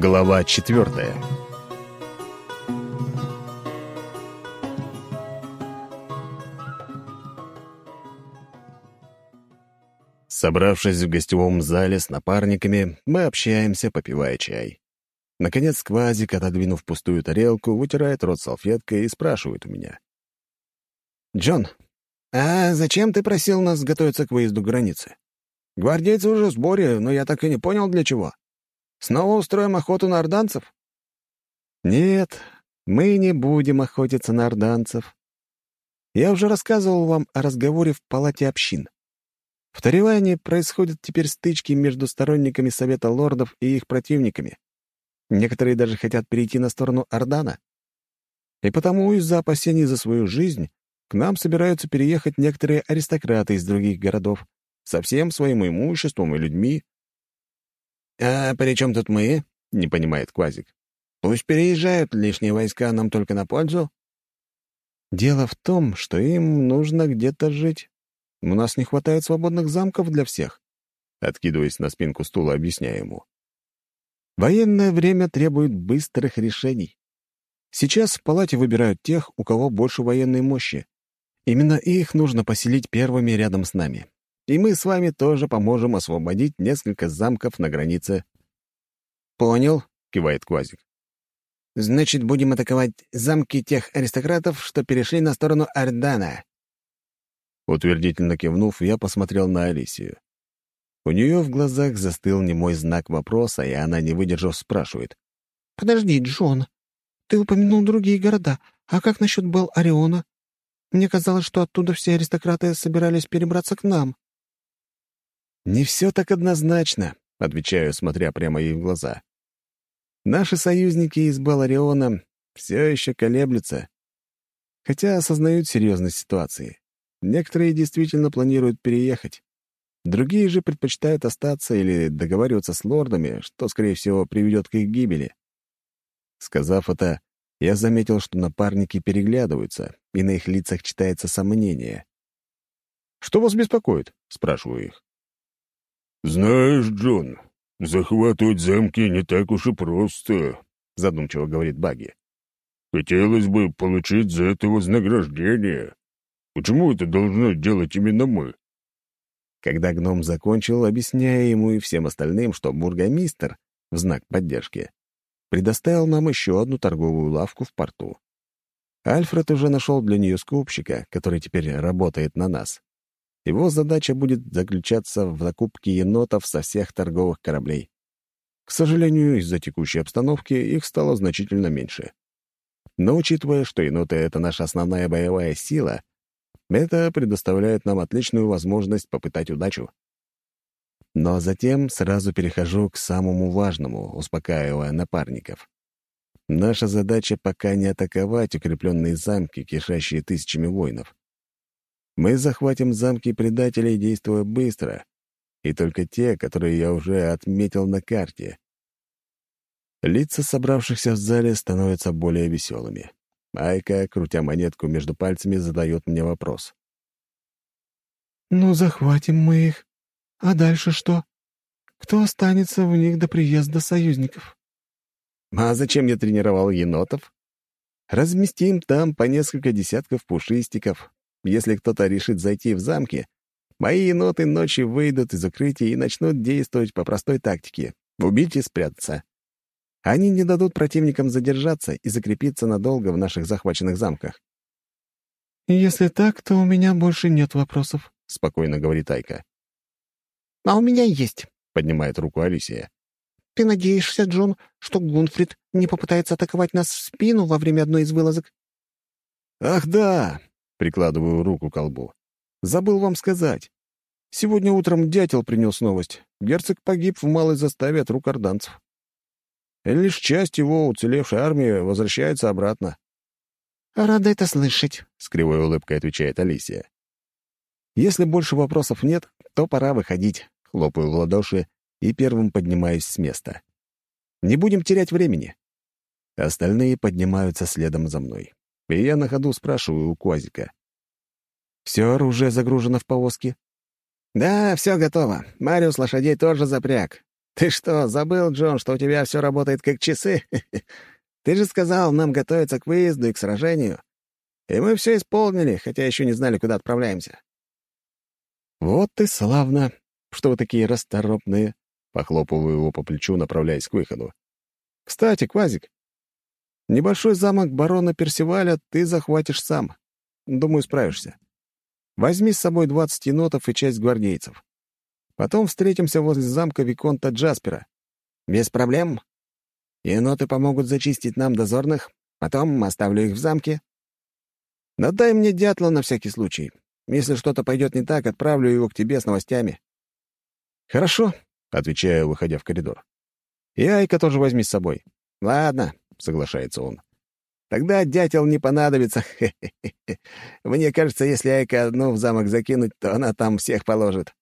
Глава четвертая Собравшись в гостевом зале с напарниками, мы общаемся, попивая чай. Наконец, Квазик, отодвинув пустую тарелку, вытирает рот салфеткой и спрашивает у меня. «Джон, а зачем ты просил нас готовиться к выезду границы? Гвардейцы уже в сборе, но я так и не понял, для чего. Снова устроим охоту на орданцев?» «Нет, мы не будем охотиться на орданцев. Я уже рассказывал вам о разговоре в палате общин. В Тариване происходят теперь стычки между сторонниками Совета Лордов и их противниками. Некоторые даже хотят перейти на сторону Ордана. И потому из-за опасений за свою жизнь к нам собираются переехать некоторые аристократы из других городов со всем своим имуществом и людьми. «А при чем тут мы?» — не понимает Квазик. «Пусть переезжают, лишние войска нам только на пользу». Дело в том, что им нужно где-то жить. У нас не хватает свободных замков для всех. Откидываясь на спинку стула, объясняю ему. Военное время требует быстрых решений. Сейчас в палате выбирают тех, у кого больше военной мощи. Именно их нужно поселить первыми рядом с нами. И мы с вами тоже поможем освободить несколько замков на границе. «Понял», — кивает Квазик. «Значит, будем атаковать замки тех аристократов, что перешли на сторону Ордана». Утвердительно кивнув, я посмотрел на Алисию. У нее в глазах застыл немой знак вопроса, и она, не выдержав, спрашивает. «Подожди, Джон, ты упомянул другие города. А как насчет Бел Ориона? Мне казалось, что оттуда все аристократы собирались перебраться к нам». «Не все так однозначно», — отвечаю, смотря прямо ей в глаза. «Наши союзники из Балариона все еще колеблются, хотя осознают серьезность ситуации. Некоторые действительно планируют переехать. Другие же предпочитают остаться или договариваться с лордами, что, скорее всего, приведет к их гибели. Сказав это, я заметил, что напарники переглядываются, и на их лицах читается сомнение. «Что вас беспокоит?» — спрашиваю их. «Знаешь, Джон, захватывать замки не так уж и просто», — задумчиво говорит Баги. «Хотелось бы получить за это вознаграждение. Почему это должно делать именно мы?» Когда гном закончил, объясняя ему и всем остальным, что бургомистр, в знак поддержки, предоставил нам еще одну торговую лавку в порту. Альфред уже нашел для нее скупщика, который теперь работает на нас. Его задача будет заключаться в закупке енотов со всех торговых кораблей. К сожалению, из-за текущей обстановки их стало значительно меньше. Но учитывая, что еноты — это наша основная боевая сила, это предоставляет нам отличную возможность попытать удачу. Но затем сразу перехожу к самому важному, успокаивая напарников. Наша задача пока не атаковать укрепленные замки, кишащие тысячами воинов. Мы захватим замки предателей, действуя быстро, и только те, которые я уже отметил на карте. Лица собравшихся в зале становятся более веселыми. Айка, крутя монетку между пальцами, задает мне вопрос. «Ну, захватим мы их. А дальше что? Кто останется в них до приезда союзников?» «А зачем я тренировал енотов? Разместим там по несколько десятков пушистиков. Если кто-то решит зайти в замки, мои еноты ночью выйдут из укрытия и начнут действовать по простой тактике — убить и спрятаться. Они не дадут противникам задержаться и закрепиться надолго в наших захваченных замках. «Если так, то у меня больше нет вопросов», — спокойно говорит Айка. «А у меня есть», — поднимает руку Алисия. «Ты надеешься, Джон, что Гунфрид не попытается атаковать нас в спину во время одной из вылазок?» «Ах да!» — прикладываю руку к колбу. «Забыл вам сказать. Сегодня утром дятел принес новость. Герцог погиб в малой заставе от рук орданцев лишь часть его уцелевшей армии возвращается обратно. «Рада это слышать», — с кривой улыбкой отвечает Алисия. «Если больше вопросов нет, то пора выходить», — хлопаю в ладоши и первым поднимаюсь с места. «Не будем терять времени». Остальные поднимаются следом за мной. И я на ходу спрашиваю у Куазика. «Все оружие загружено в повозке?» «Да, все готово. Мариус лошадей тоже запряг. «Ты что, забыл, Джон, что у тебя все работает как часы? Ты же сказал нам готовиться к выезду и к сражению. И мы все исполнили, хотя еще не знали, куда отправляемся». «Вот ты славно, что вы такие расторопные», — похлопываю его по плечу, направляясь к выходу. «Кстати, Квазик, небольшой замок барона Персиваля ты захватишь сам. Думаю, справишься. Возьми с собой двадцать енотов и часть гвардейцев. Потом встретимся возле замка Виконта Джаспера. Без проблем. Еноты помогут зачистить нам дозорных, потом оставлю их в замке. Но дай мне дятла на всякий случай. Если что-то пойдет не так, отправлю его к тебе с новостями. Хорошо, — отвечаю, выходя в коридор. И Айка тоже возьми с собой. Ладно, — соглашается он. Тогда дятел не понадобится. Мне кажется, если Айка одну в замок закинуть, то она там всех положит.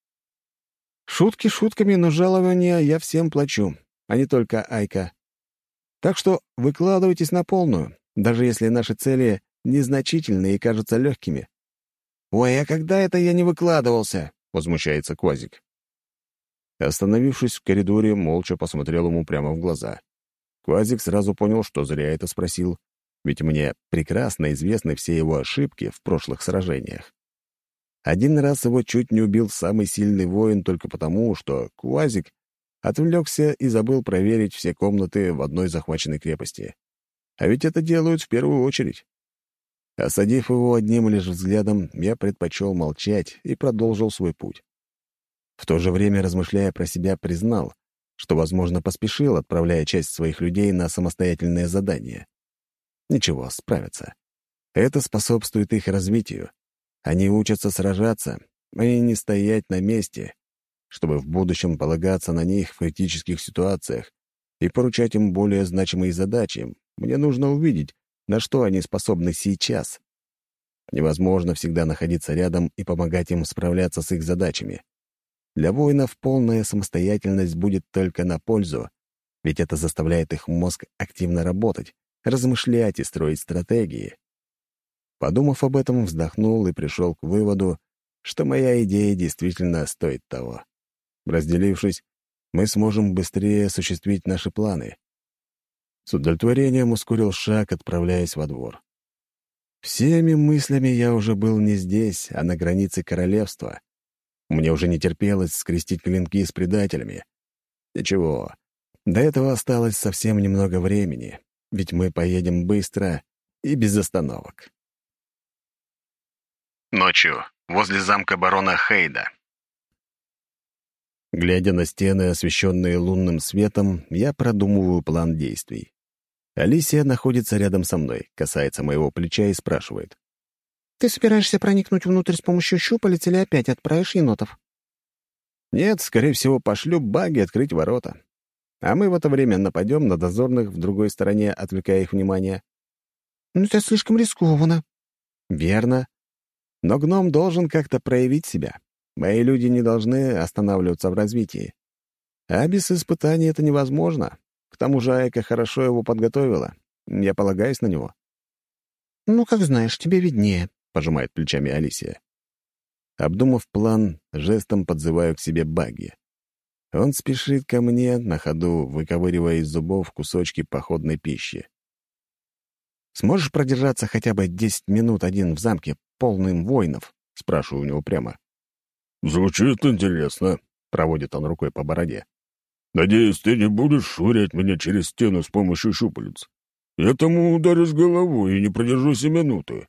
Шутки шутками, но жалования я всем плачу, а не только Айка. Так что выкладывайтесь на полную, даже если наши цели незначительные и кажутся легкими. «Ой, а когда это я не выкладывался?» — возмущается Квазик. Остановившись в коридоре, молча посмотрел ему прямо в глаза. Квазик сразу понял, что зря это спросил, ведь мне прекрасно известны все его ошибки в прошлых сражениях. Один раз его чуть не убил самый сильный воин только потому, что Куазик отвлекся и забыл проверить все комнаты в одной захваченной крепости. А ведь это делают в первую очередь. Осадив его одним лишь взглядом, я предпочел молчать и продолжил свой путь. В то же время, размышляя про себя, признал, что, возможно, поспешил, отправляя часть своих людей на самостоятельное задание. Ничего, справятся. Это способствует их развитию. Они учатся сражаться, а не стоять на месте, чтобы в будущем полагаться на них в критических ситуациях и поручать им более значимые задачи. Мне нужно увидеть, на что они способны сейчас. Невозможно всегда находиться рядом и помогать им справляться с их задачами. Для воинов полная самостоятельность будет только на пользу, ведь это заставляет их мозг активно работать, размышлять и строить стратегии. Подумав об этом, вздохнул и пришел к выводу, что моя идея действительно стоит того. Разделившись, мы сможем быстрее осуществить наши планы. С удовлетворением ускорил шаг, отправляясь во двор. Всеми мыслями я уже был не здесь, а на границе королевства. Мне уже не терпелось скрестить клинки с предателями. Ничего, до этого осталось совсем немного времени, ведь мы поедем быстро и без остановок. Ночью, возле замка барона Хейда. Глядя на стены, освещенные лунным светом, я продумываю план действий. Алисия находится рядом со мной, касается моего плеча и спрашивает. «Ты собираешься проникнуть внутрь с помощью щупалец или опять отправишь енотов?» «Нет, скорее всего, пошлю баги открыть ворота. А мы в это время нападем на дозорных в другой стороне, отвлекая их внимание». «Ну, это слишком рискованно». «Верно. Но гном должен как-то проявить себя. Мои люди не должны останавливаться в развитии. А без испытаний это невозможно. К тому же Айка хорошо его подготовила. Я полагаюсь на него. «Ну, как знаешь, тебе виднее», — пожимает плечами Алисия. Обдумав план, жестом подзываю к себе Багги. Он спешит ко мне, на ходу выковыривая из зубов кусочки походной пищи. «Сможешь продержаться хотя бы десять минут один в замке, полным воинов?» — спрашиваю у него прямо. «Звучит интересно», — проводит он рукой по бороде. «Надеюсь, ты не будешь швырять меня через стену с помощью щупалец. Я тому ударюсь головой и не продержусь и минуты».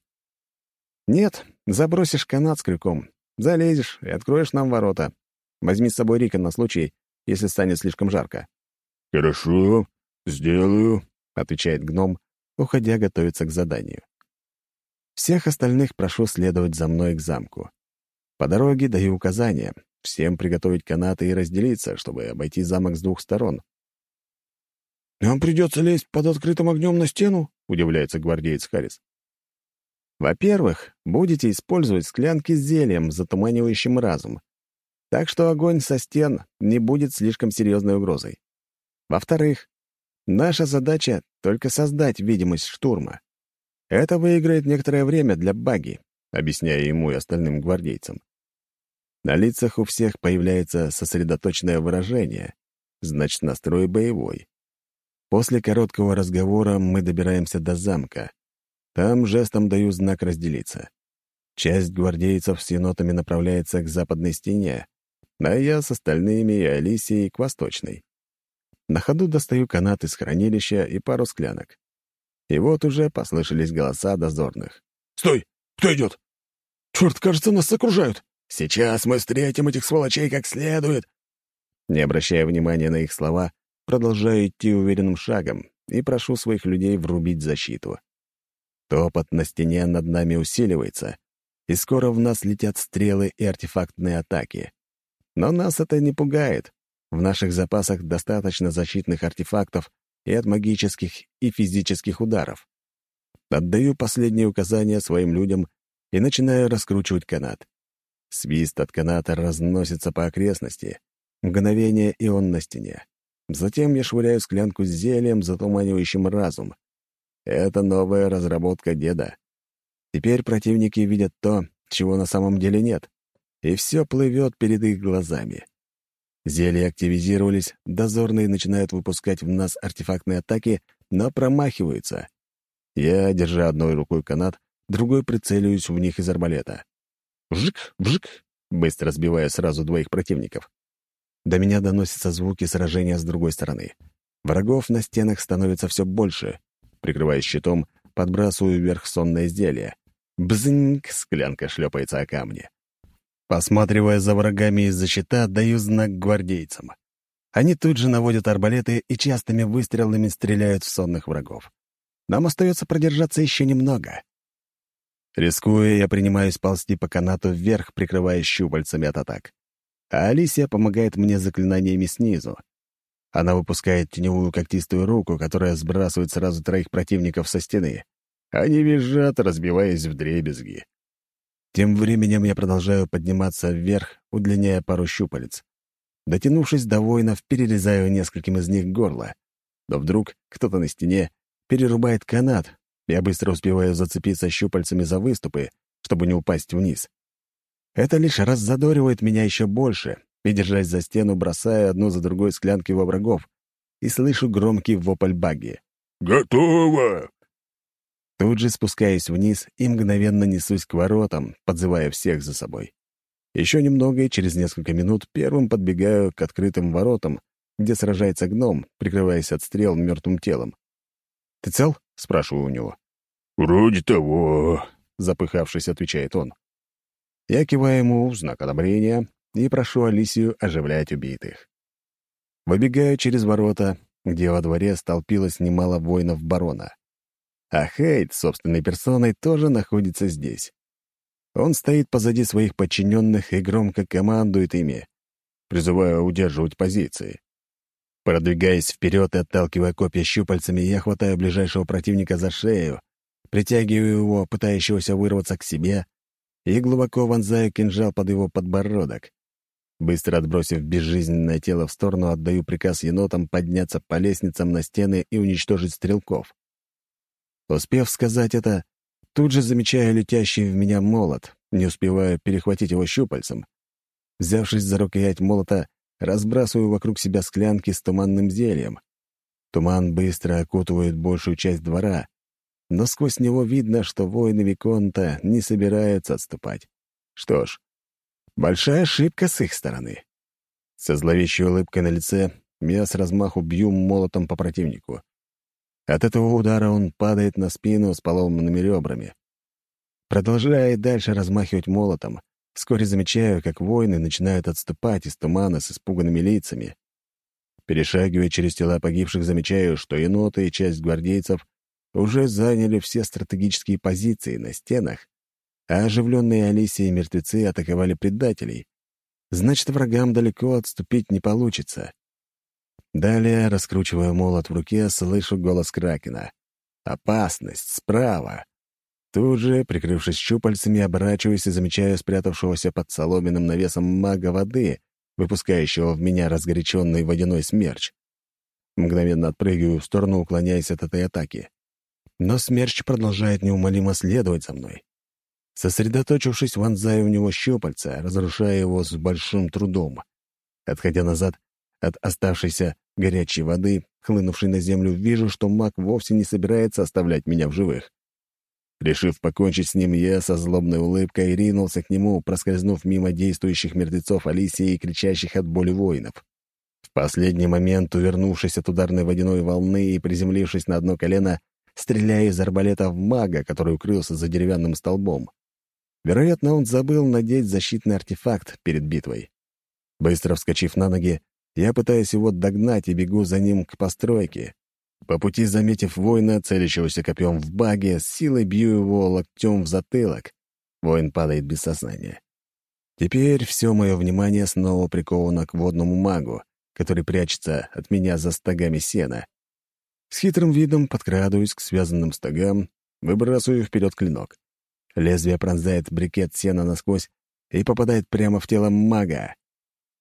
«Нет, забросишь канат с крюком, залезешь и откроешь нам ворота. Возьми с собой Рика на случай, если станет слишком жарко». «Хорошо, сделаю», — отвечает гном, уходя готовиться к заданию. Всех остальных прошу следовать за мной к замку. По дороге даю указания всем приготовить канаты и разделиться, чтобы обойти замок с двух сторон. «Нам придется лезть под открытым огнем на стену?» — удивляется гвардеец Харрис. «Во-первых, будете использовать склянки с зельем, затуманивающим разум. Так что огонь со стен не будет слишком серьезной угрозой. Во-вторых, наша задача — только создать видимость штурма. Это выиграет некоторое время для баги, объясняя ему и остальным гвардейцам. На лицах у всех появляется сосредоточенное выражение, значит, настрой боевой. После короткого разговора мы добираемся до замка. Там жестом даю знак разделиться. Часть гвардейцев с енотами направляется к западной стене, а я с остальными и Алисией к восточной. На ходу достаю канат из хранилища и пару склянок. И вот уже послышались голоса дозорных. «Стой! Кто идет? Черт, кажется, нас окружают!» «Сейчас мы встретим этих сволочей как следует!» Не обращая внимания на их слова, продолжаю идти уверенным шагом и прошу своих людей врубить защиту. Топот на стене над нами усиливается, и скоро в нас летят стрелы и артефактные атаки. Но нас это не пугает. В наших запасах достаточно защитных артефактов и от магических и физических ударов. Отдаю последние указания своим людям и начинаю раскручивать канат. Свист от каната разносится по окрестности. Мгновение, и он на стене. Затем я швыряю склянку с зельем, затуманивающим разум. Это новая разработка деда. Теперь противники видят то, чего на самом деле нет, и все плывет перед их глазами. Зелья активизировались, дозорные начинают выпускать в нас артефактные атаки, но промахиваются. Я, держа одной рукой канат, другой прицеливаюсь в них из арбалета. Вжик, вжик, быстро сбивая сразу двоих противников. До меня доносятся звуки сражения с другой стороны. Врагов на стенах становится все больше. Прикрываясь щитом, подбрасываю вверх сонное изделие. Бзыньк, склянка шлепается о камни. Посматривая за врагами из-за щита, даю знак гвардейцам. Они тут же наводят арбалеты и частыми выстрелами стреляют в сонных врагов. Нам остается продержаться еще немного. Рискуя, я принимаюсь ползти по канату вверх, прикрываясь щупальцами от атак. А Алисия помогает мне заклинаниями снизу. Она выпускает теневую когтистую руку, которая сбрасывает сразу троих противников со стены. Они визжат, разбиваясь в дребезги. Тем временем я продолжаю подниматься вверх, удлиняя пару щупалец. Дотянувшись до воинов, перерезаю нескольким из них горло. Но вдруг кто-то на стене перерубает канат. Я быстро успеваю зацепиться щупальцами за выступы, чтобы не упасть вниз. Это лишь раззадоривает меня еще больше, и, держась за стену, бросаю одну за другой склянки во врагов и слышу громкий вопль багги. «Готово!» Тут же спускаюсь вниз и мгновенно несусь к воротам, подзывая всех за собой. Еще немного, и через несколько минут первым подбегаю к открытым воротам, где сражается гном, прикрываясь от стрел мертвым телом. «Ты цел?» — спрашиваю у него. «Вроде того», — запыхавшись, отвечает он. Я киваю ему в знак одобрения и прошу Алисию оживлять убитых. Выбегаю через ворота, где во дворе столпилось немало воинов барона. А Хейт собственной персоной тоже находится здесь. Он стоит позади своих подчиненных и громко командует ими, призывая удерживать позиции. Продвигаясь вперед и отталкивая копья щупальцами, я хватаю ближайшего противника за шею, притягиваю его, пытающегося вырваться к себе, и глубоко вонзаю кинжал под его подбородок. Быстро отбросив безжизненное тело в сторону, отдаю приказ енотам подняться по лестницам на стены и уничтожить стрелков. Успев сказать это, тут же замечаю летящий в меня молот, не успевая перехватить его щупальцем. Взявшись за рукоять молота, разбрасываю вокруг себя склянки с туманным зельем. Туман быстро окутывает большую часть двора, но сквозь него видно, что воины Виконта не собираются отступать. Что ж, большая ошибка с их стороны. Со зловещей улыбкой на лице я с размаху бью молотом по противнику. От этого удара он падает на спину с поломанными ребрами. Продолжая дальше размахивать молотом, вскоре замечаю, как воины начинают отступать из тумана с испуганными лицами. Перешагивая через тела погибших, замечаю, что еноты и часть гвардейцев уже заняли все стратегические позиции на стенах, а оживленные Алисия и мертвецы атаковали предателей. Значит, врагам далеко отступить не получится. Далее, раскручивая молот в руке, слышу голос Кракена. «Опасность! Справа!» Тут же, прикрывшись щупальцами, оборачиваюсь и замечаю спрятавшегося под соломенным навесом мага воды, выпускающего в меня разгоряченный водяной смерч. Мгновенно отпрыгиваю в сторону, уклоняясь от этой атаки. Но смерч продолжает неумолимо следовать за мной. Сосредоточившись, вонзаю в него щупальца, разрушая его с большим трудом. Отходя назад, от оставшейся горячей воды, хлынувшей на землю, вижу, что маг вовсе не собирается оставлять меня в живых. Решив покончить с ним, я со злобной улыбкой ринулся к нему, проскользнув мимо действующих мертвецов Алисии и кричащих от боли воинов. В последний момент, увернувшись от ударной водяной волны и приземлившись на одно колено, стреляя из арбалета в мага, который укрылся за деревянным столбом. Вероятно, он забыл надеть защитный артефакт перед битвой. Быстро вскочив на ноги, я пытаюсь его догнать и бегу за ним к постройке. По пути, заметив воина, целящегося копьем в баге, с силой бью его локтем в затылок. Воин падает без сознания. Теперь все мое внимание снова приковано к водному магу, который прячется от меня за стогами сена. С хитрым видом подкрадываюсь к связанным стогам, выбрасываю вперед клинок. Лезвие пронзает брикет сена насквозь и попадает прямо в тело мага.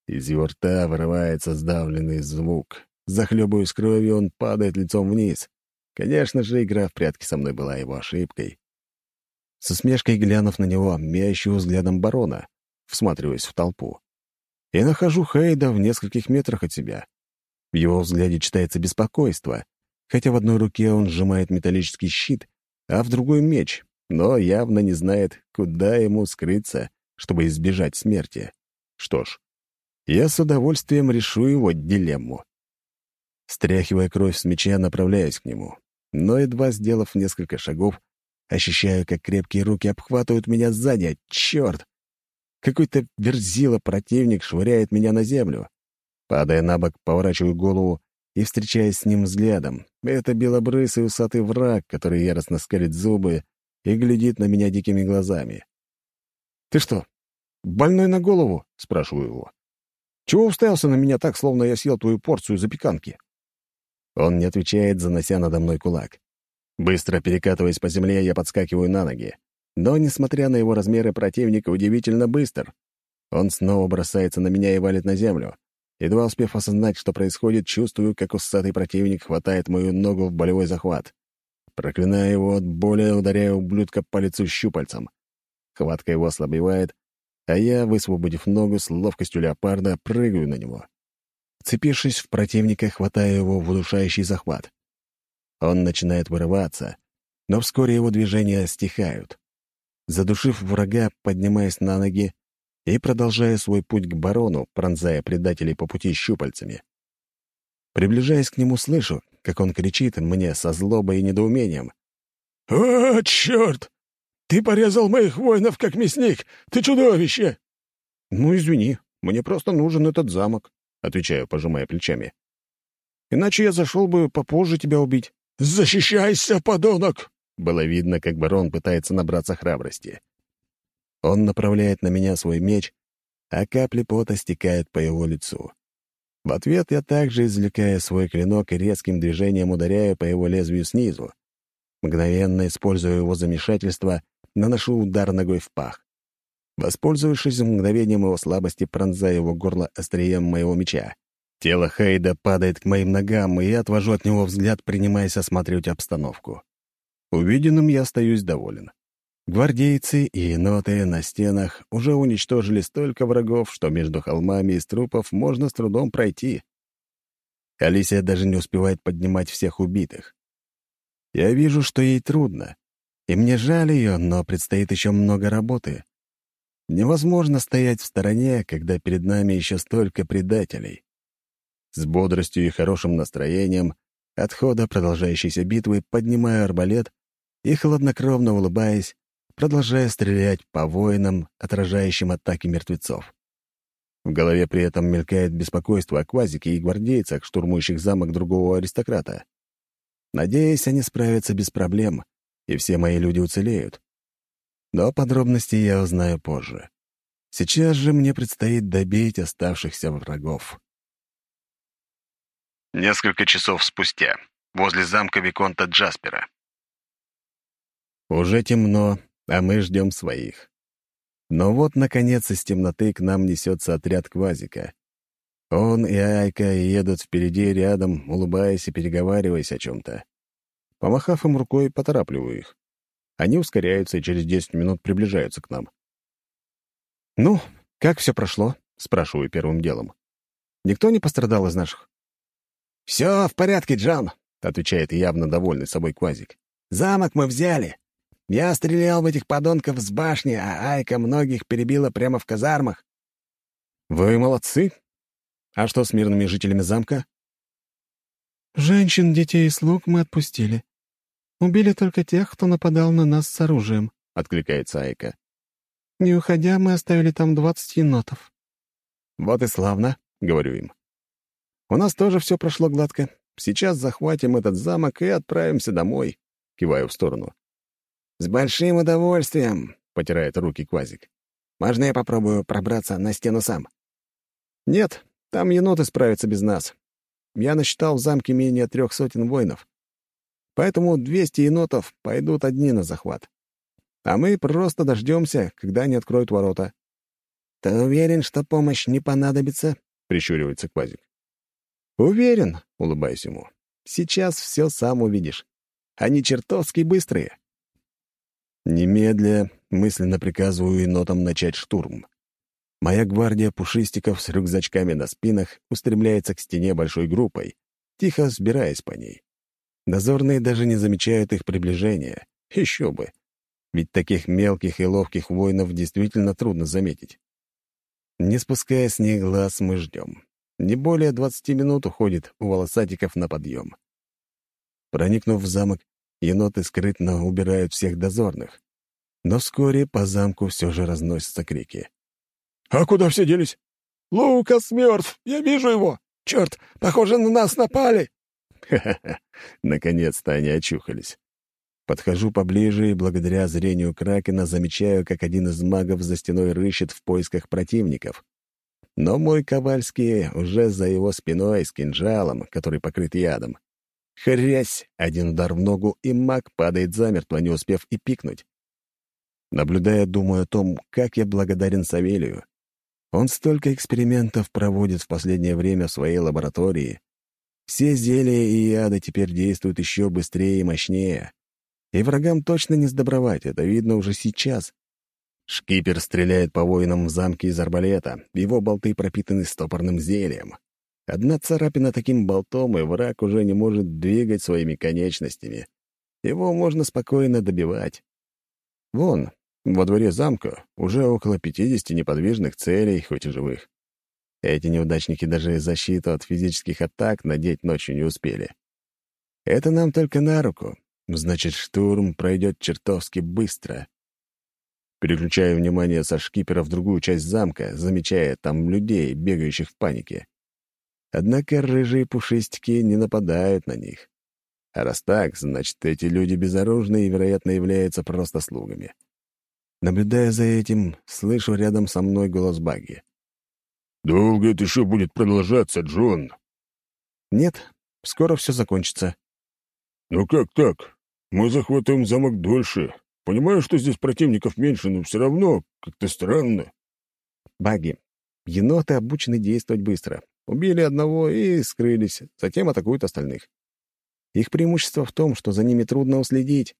Из его рта вырывается сдавленный звук. Захлебываясь кровью, он падает лицом вниз. Конечно же, игра в прятки со мной была его ошибкой. С усмешкой глянув на него, я взглядом барона, всматриваясь в толпу. И нахожу Хейда в нескольких метрах от себя. В его взгляде читается беспокойство, хотя в одной руке он сжимает металлический щит, а в другой — меч, но явно не знает, куда ему скрыться, чтобы избежать смерти. Что ж, я с удовольствием решу его дилемму. Стряхивая кровь с меча, направляюсь к нему. Но, едва сделав несколько шагов, ощущаю, как крепкие руки обхватывают меня сзади. Черт! Какой-то верзила противник швыряет меня на землю. Падая на бок, поворачиваю голову и встречаясь с ним взглядом. Это белобрысый усатый враг, который яростно скалит зубы и глядит на меня дикими глазами. «Ты что, больной на голову?» — спрашиваю его. «Чего уставился на меня так, словно я съел твою порцию запеканки?» Он не отвечает, занося надо мной кулак. Быстро перекатываясь по земле, я подскакиваю на ноги. Но, несмотря на его размеры, противник удивительно быстр. Он снова бросается на меня и валит на землю. Едва успев осознать, что происходит, чувствую, как усатый противник хватает мою ногу в болевой захват. Проклиная его от боли, ударяю ублюдка по лицу щупальцем. Хватка его ослабевает, а я, высвободив ногу с ловкостью леопарда, прыгаю на него. Цепившись в противника, хватаю его в удушающий захват. Он начинает вырываться, но вскоре его движения стихают. Задушив врага, поднимаясь на ноги и продолжая свой путь к барону, пронзая предателей по пути щупальцами. Приближаясь к нему, слышу, как он кричит мне со злобой и недоумением. «О, черт! Ты порезал моих воинов, как мясник! Ты чудовище!» «Ну, извини, мне просто нужен этот замок. — отвечаю, пожимая плечами. «Иначе я зашел бы попозже тебя убить». «Защищайся, подонок!» Было видно, как барон пытается набраться храбрости. Он направляет на меня свой меч, а капли пота стекают по его лицу. В ответ я также извлекаю свой клинок и резким движением ударяю по его лезвию снизу. Мгновенно используя его замешательство, наношу удар ногой в пах. Воспользовавшись мгновением его слабости, пронзая его горло острием моего меча. Тело Хейда падает к моим ногам, и я отвожу от него взгляд, принимаясь осматривать обстановку. Увиденным я остаюсь доволен. Гвардейцы и еноты на стенах уже уничтожили столько врагов, что между холмами из трупов можно с трудом пройти. Алисия даже не успевает поднимать всех убитых. Я вижу, что ей трудно, и мне жаль ее, но предстоит еще много работы. Невозможно стоять в стороне, когда перед нами еще столько предателей. С бодростью и хорошим настроением от хода продолжающейся битвы поднимаю арбалет и, хладнокровно улыбаясь, продолжаю стрелять по воинам, отражающим атаки мертвецов. В голове при этом мелькает беспокойство о Квазике и гвардейцах, штурмующих замок другого аристократа. Надеюсь, они справятся без проблем, и все мои люди уцелеют. Но подробности я узнаю позже. Сейчас же мне предстоит добить оставшихся врагов. Несколько часов спустя. Возле замка Виконта Джаспера. Уже темно, а мы ждем своих. Но вот, наконец, из темноты к нам несется отряд Квазика. Он и Айка едут впереди рядом, улыбаясь и переговариваясь о чем-то. Помахав им рукой, поторапливаю их. Они ускоряются и через 10 минут приближаются к нам. «Ну, как все прошло?» — спрашиваю первым делом. Никто не пострадал из наших?» «Все в порядке, Джон», — отвечает явно довольный собой Квазик. «Замок мы взяли. Я стрелял в этих подонков с башни, а Айка многих перебила прямо в казармах». «Вы молодцы. А что с мирными жителями замка?» «Женщин, детей и слуг мы отпустили. Убили только тех, кто нападал на нас с оружием», — откликается Айка. «Не уходя, мы оставили там двадцать енотов». «Вот и славно», — говорю им. «У нас тоже все прошло гладко. Сейчас захватим этот замок и отправимся домой», — киваю в сторону. «С большим удовольствием», — потирает руки Квазик. «Можно я попробую пробраться на стену сам?» «Нет, там еноты справятся без нас. Я насчитал в замке менее трех сотен воинов. Поэтому 200 енотов пойдут одни на захват. А мы просто дождемся, когда они откроют ворота. «Ты уверен, что помощь не понадобится?» — прищуривается Квазик. «Уверен», — улыбаюсь ему. «Сейчас все сам увидишь. Они чертовски быстрые». Немедля мысленно приказываю енотам начать штурм. Моя гвардия пушистиков с рюкзачками на спинах устремляется к стене большой группой, тихо сбираясь по ней. Дозорные даже не замечают их приближения. Еще бы. Ведь таких мелких и ловких воинов действительно трудно заметить. Не спуская с них глаз, мы ждем. Не более двадцати минут уходит у волосатиков на подъем. Проникнув в замок, еноты скрытно убирают всех дозорных. Но вскоре по замку все же разносятся крики. «А куда все делись?» «Лукас мертв! Я вижу его! Черт, похоже, на нас напали!» Ха-ха-ха! Наконец-то они очухались. Подхожу поближе и благодаря зрению Кракена замечаю, как один из магов за стеной рыщет в поисках противников. Но мой Ковальский уже за его спиной с кинжалом, который покрыт ядом. Хрясь! Один удар в ногу, и маг падает замертво, не успев и пикнуть. Наблюдая, думаю о том, как я благодарен Савелию. Он столько экспериментов проводит в последнее время в своей лаборатории. Все зелья и яды теперь действуют еще быстрее и мощнее. И врагам точно не сдобровать, это видно уже сейчас. Шкипер стреляет по воинам в замке из арбалета, его болты пропитаны стопорным зельем. Одна царапина таким болтом, и враг уже не может двигать своими конечностями. Его можно спокойно добивать. Вон, во дворе замка уже около 50 неподвижных целей, хоть и живых. Эти неудачники даже защиту от физических атак надеть ночью не успели. Это нам только на руку. Значит, штурм пройдет чертовски быстро. Переключаю внимание со шкипера в другую часть замка, замечая там людей, бегающих в панике. Однако рыжие пушистики не нападают на них. А раз так, значит, эти люди безоружны и, вероятно, являются просто слугами. Наблюдая за этим, слышу рядом со мной голос Багги. «Долго это еще будет продолжаться, Джон?» «Нет, скоро все закончится». «Ну как так? Мы захватываем замок дольше. Понимаю, что здесь противников меньше, но все равно как-то странно. Баги. Еноты обучены действовать быстро. Убили одного и скрылись, затем атакуют остальных. Их преимущество в том, что за ними трудно уследить.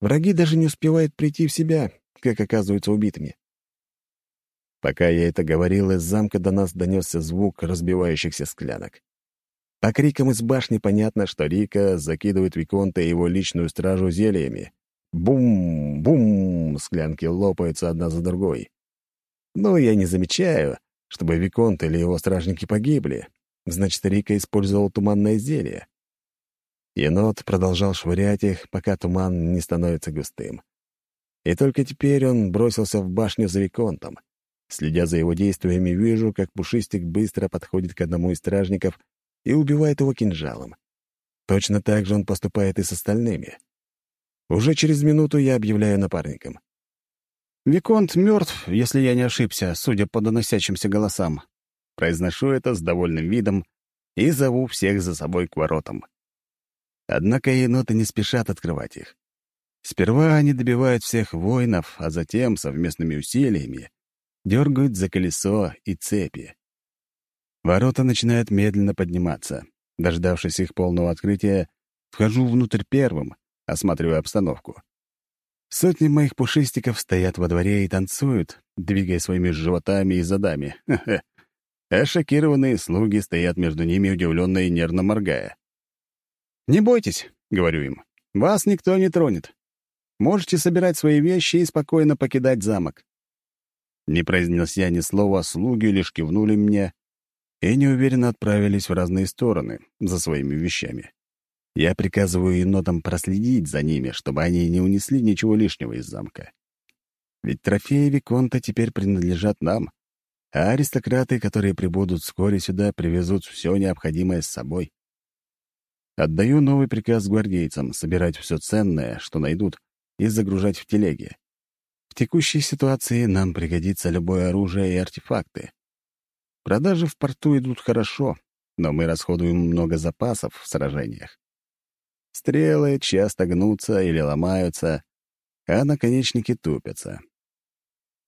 Враги даже не успевают прийти в себя, как оказываются убитыми. Пока я это говорил, из замка до нас донесся звук разбивающихся склянок. По крикам из башни понятно, что Рика закидывает Виконта и его личную стражу зельями. Бум-бум! Склянки лопаются одна за другой. Но я не замечаю, чтобы Виконт или его стражники погибли. Значит, Рика использовал туманное зелье. Енот продолжал швырять их, пока туман не становится густым. И только теперь он бросился в башню за Виконтом. Следя за его действиями, вижу, как Пушистик быстро подходит к одному из стражников и убивает его кинжалом. Точно так же он поступает и с остальными. Уже через минуту я объявляю напарникам. «Виконт мертв, если я не ошибся, судя по доносящимся голосам». Произношу это с довольным видом и зову всех за собой к воротам. Однако еноты не спешат открывать их. Сперва они добивают всех воинов, а затем совместными усилиями дергают за колесо и цепи. Ворота начинают медленно подниматься. Дождавшись их полного открытия, вхожу внутрь первым, осматривая обстановку. Сотни моих пушистиков стоят во дворе и танцуют, двигая своими животами и задами. а шокированные слуги стоят между ними, удивленно и нервно моргая. «Не бойтесь», — говорю им, — «вас никто не тронет. Можете собирать свои вещи и спокойно покидать замок». Не произнеся ни слова, слуги лишь кивнули мне и неуверенно отправились в разные стороны за своими вещами. Я приказываю енотам проследить за ними, чтобы они не унесли ничего лишнего из замка. Ведь трофеи Виконта теперь принадлежат нам, а аристократы, которые прибудут вскоре сюда, привезут все необходимое с собой. Отдаю новый приказ гвардейцам собирать все ценное, что найдут, и загружать в телеги. В текущей ситуации нам пригодится любое оружие и артефакты. Продажи в порту идут хорошо, но мы расходуем много запасов в сражениях. Стрелы часто гнутся или ломаются, а наконечники тупятся.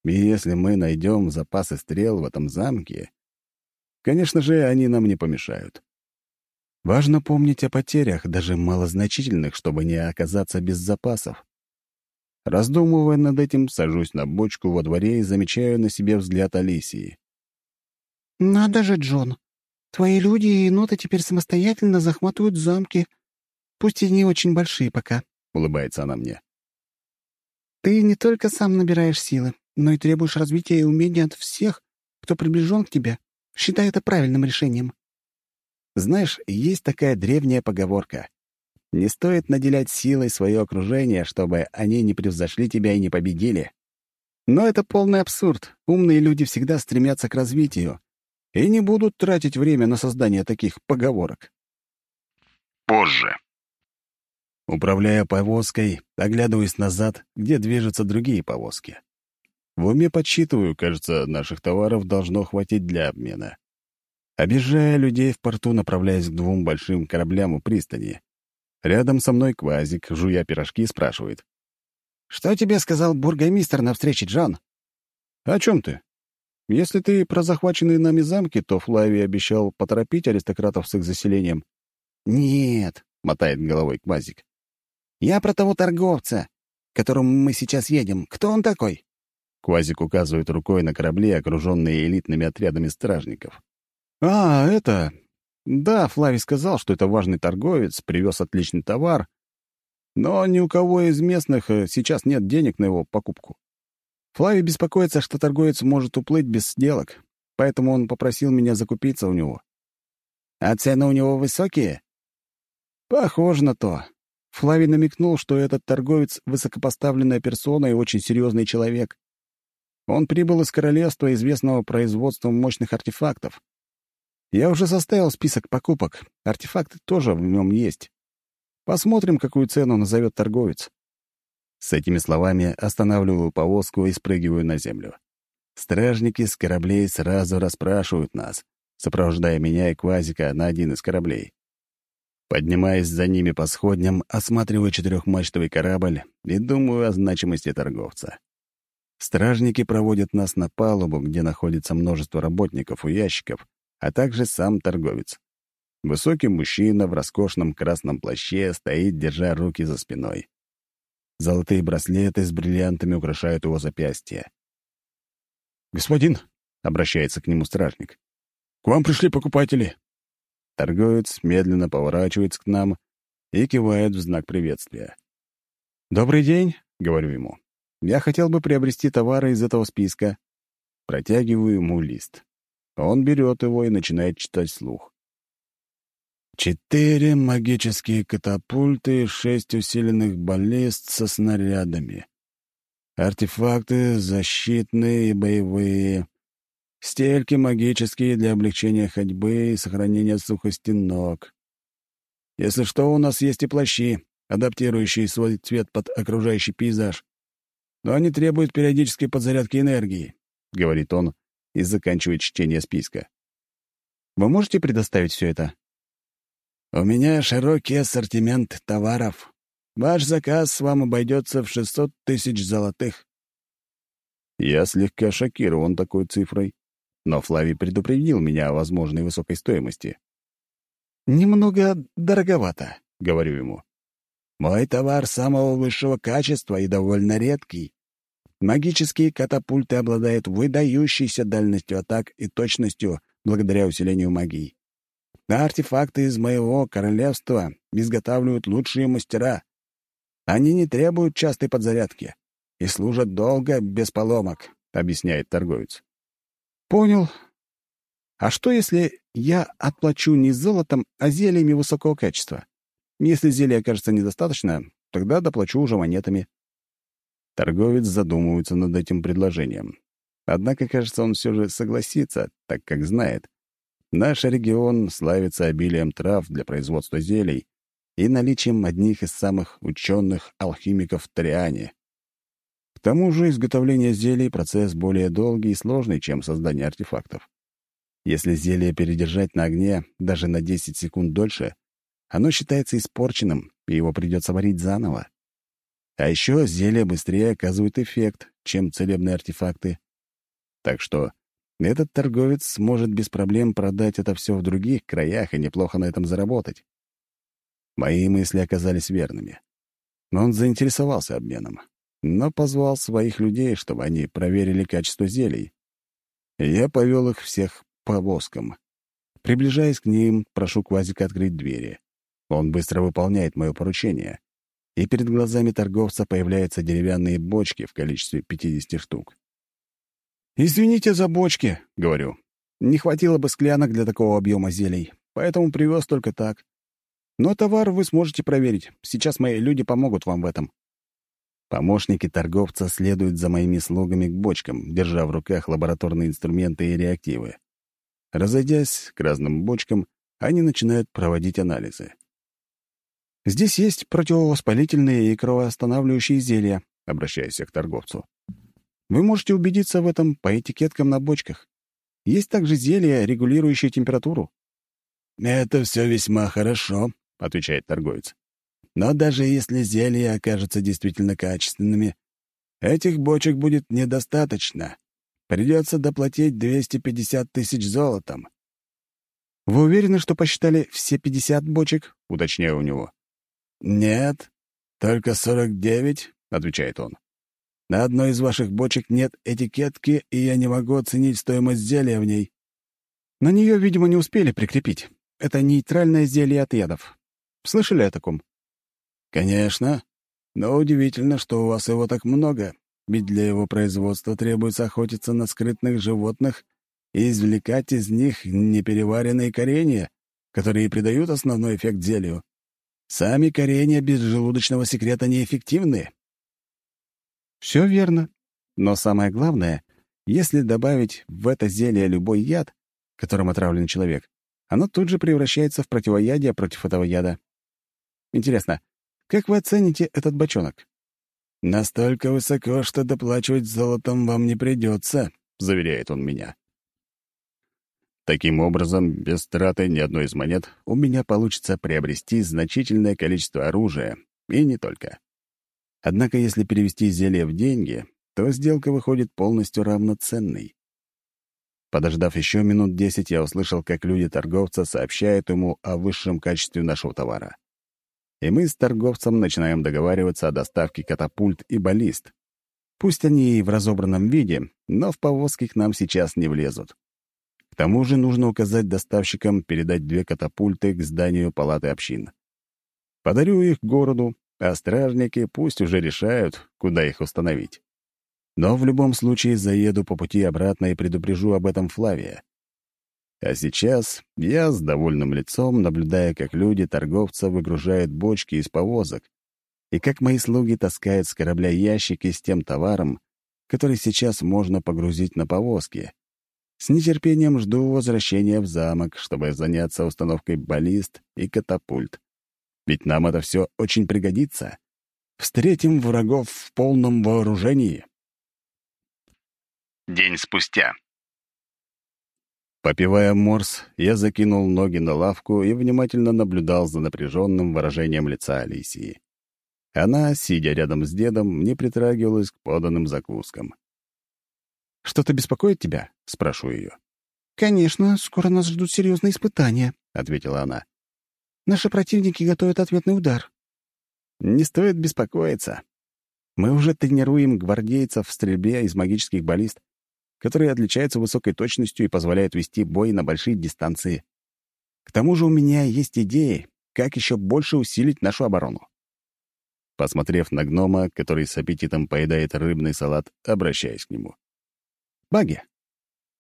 И если мы найдем запасы стрел в этом замке, конечно же, они нам не помешают. Важно помнить о потерях, даже малозначительных, чтобы не оказаться без запасов. Раздумывая над этим, сажусь на бочку во дворе и замечаю на себе взгляд Алисии. «Надо же, Джон. Твои люди и еноты теперь самостоятельно захватывают замки, пусть и не очень большие пока», — улыбается она мне. «Ты не только сам набираешь силы, но и требуешь развития и умения от всех, кто приближен к тебе. Считай это правильным решением». Знаешь, есть такая древняя поговорка. Не стоит наделять силой свое окружение, чтобы они не превзошли тебя и не победили. Но это полный абсурд. Умные люди всегда стремятся к развитию и не будут тратить время на создание таких поговорок. Позже. Управляя повозкой, оглядываясь назад, где движутся другие повозки. В уме подсчитываю, кажется, наших товаров должно хватить для обмена. Объезжая людей в порту, направляясь к двум большим кораблям у пристани. Рядом со мной Квазик, жуя пирожки, спрашивает. «Что тебе сказал бургомистр на встрече, Джон?» «О чем ты? Если ты про захваченные нами замки, то Флавий обещал поторопить аристократов с их заселением». «Нет», — мотает головой Квазик. «Я про того торговца, к которому мы сейчас едем. Кто он такой?» Квазик указывает рукой на корабли, окруженные элитными отрядами стражников. «А, это... Да, Флавий сказал, что это важный торговец, привез отличный товар, но ни у кого из местных э, сейчас нет денег на его покупку. Флавий беспокоится, что торговец может уплыть без сделок, поэтому он попросил меня закупиться у него. А цены у него высокие? Похоже на то. Флавий намекнул, что этот торговец — высокопоставленная персона и очень серьезный человек. Он прибыл из королевства, известного производством мощных артефактов. Я уже составил список покупок. Артефакты тоже в нем есть. Посмотрим, какую цену назовет торговец. С этими словами останавливаю повозку и спрыгиваю на землю. Стражники с кораблей сразу расспрашивают нас, сопровождая меня и Квазика на один из кораблей. Поднимаясь за ними по сходням, осматриваю четырехмачтовый корабль и думаю о значимости торговца. Стражники проводят нас на палубу, где находится множество работников у ящиков, а также сам торговец. Высокий мужчина в роскошном красном плаще стоит, держа руки за спиной. Золотые браслеты с бриллиантами украшают его запястья. «Господин», — обращается к нему стражник, — «к вам пришли покупатели». Торговец медленно поворачивается к нам и кивает в знак приветствия. «Добрый день», — говорю ему. «Я хотел бы приобрести товары из этого списка». Протягиваю ему лист. Он берет его и начинает читать слух. Четыре магические катапульты и шесть усиленных баллист со снарядами. Артефакты защитные и боевые. Стельки магические для облегчения ходьбы и сохранения сухости ног. Если что, у нас есть и плащи, адаптирующие свой цвет под окружающий пейзаж. Но они требуют периодической подзарядки энергии, — говорит он, и заканчивает чтение списка. «Вы можете предоставить все это?» «У меня широкий ассортимент товаров. Ваш заказ вам обойдется в 600 тысяч золотых». Я слегка шокирован такой цифрой, но Флавий предупредил меня о возможной высокой стоимости. «Немного дороговато», — говорю ему. «Мой товар самого высшего качества и довольно редкий. Магические катапульты обладают выдающейся дальностью атак и точностью благодаря усилению магии. А артефакты из моего королевства изготавливают лучшие мастера. Они не требуют частой подзарядки и служат долго, без поломок», — объясняет торговец. «Понял. А что, если я отплачу не золотом, а зельями высокого качества? Если зелья окажется недостаточно, тогда доплачу уже монетами». Торговец задумывается над этим предложением. Однако, кажется, он все же согласится, так как знает. Наш регион славится обилием трав для производства зелий и наличием одних из самых ученых алхимиков в Ториане. К тому же изготовление зелий — процесс более долгий и сложный, чем создание артефактов. Если зелье передержать на огне даже на 10 секунд дольше, оно считается испорченным, и его придется варить заново. А еще зелья быстрее оказывают эффект, чем целебные артефакты. Так что этот торговец сможет без проблем продать это все в других краях и неплохо на этом заработать. Мои мысли оказались верными. Но он заинтересовался обменом, но позвал своих людей, чтобы они проверили качество зелий. Я повел их всех по воскам. Приближаясь к ним, прошу Квазика открыть двери. Он быстро выполняет мое поручение и перед глазами торговца появляются деревянные бочки в количестве 50 штук. «Извините за бочки», — говорю. «Не хватило бы склянок для такого объема зелий, поэтому привез только так. Но товар вы сможете проверить. Сейчас мои люди помогут вам в этом». Помощники торговца следуют за моими слугами к бочкам, держа в руках лабораторные инструменты и реактивы. Разойдясь к разным бочкам, они начинают проводить анализы. Здесь есть противовоспалительные и кровоостанавливающие зелья, обращаясь к торговцу. Вы можете убедиться в этом по этикеткам на бочках. Есть также зелья, регулирующие температуру. «Это все весьма хорошо», — отвечает торговец. «Но даже если зелья окажутся действительно качественными, этих бочек будет недостаточно. Придется доплатить 250 тысяч золотом». «Вы уверены, что посчитали все 50 бочек?» — уточняю у него. «Нет, только сорок девять», — отвечает он. «На одной из ваших бочек нет этикетки, и я не могу оценить стоимость зелья в ней». На нее, видимо, не успели прикрепить. Это нейтральное зелье от ядов. Слышали о таком? «Конечно. Но удивительно, что у вас его так много, ведь для его производства требуется охотиться на скрытных животных и извлекать из них непереваренные коренья, которые придают основной эффект зелью. Сами коренья без желудочного секрета неэффективны. Все верно. Но самое главное, если добавить в это зелье любой яд, которым отравлен человек, оно тут же превращается в противоядие против этого яда. Интересно, как вы оцените этот бочонок? «Настолько высоко, что доплачивать золотом вам не придется», — заверяет он меня. Таким образом, без траты ни одной из монет у меня получится приобрести значительное количество оружия, и не только. Однако, если перевести зелье в деньги, то сделка выходит полностью равноценной. Подождав еще минут десять, я услышал, как люди-торговца сообщают ему о высшем качестве нашего товара. И мы с торговцем начинаем договариваться о доставке катапульт и баллист. Пусть они и в разобранном виде, но в повозки к нам сейчас не влезут. К тому же нужно указать доставщикам передать две катапульты к зданию палаты общин. Подарю их городу, а стражники пусть уже решают, куда их установить. Но в любом случае заеду по пути обратно и предупрежу об этом Флавия. А сейчас я с довольным лицом, наблюдая, как люди торговца выгружают бочки из повозок, и как мои слуги таскают с корабля ящики с тем товаром, который сейчас можно погрузить на повозки, с нетерпением жду возвращения в замок, чтобы заняться установкой баллист и катапульт. Ведь нам это все очень пригодится. Встретим врагов в полном вооружении. День спустя. Попивая морс, я закинул ноги на лавку и внимательно наблюдал за напряженным выражением лица Алисии. Она, сидя рядом с дедом, не притрагивалась к поданным закускам. «Что-то беспокоит тебя?» — спрашиваю ее. «Конечно, скоро нас ждут серьезные испытания», — ответила она. «Наши противники готовят ответный удар». «Не стоит беспокоиться. Мы уже тренируем гвардейцев в стрельбе из магических баллист. Который отличается высокой точностью и позволяет вести бой на большие дистанции. К тому же у меня есть идеи, как еще больше усилить нашу оборону. Посмотрев на гнома, который с аппетитом поедает рыбный салат, обращаясь к нему. «Баги,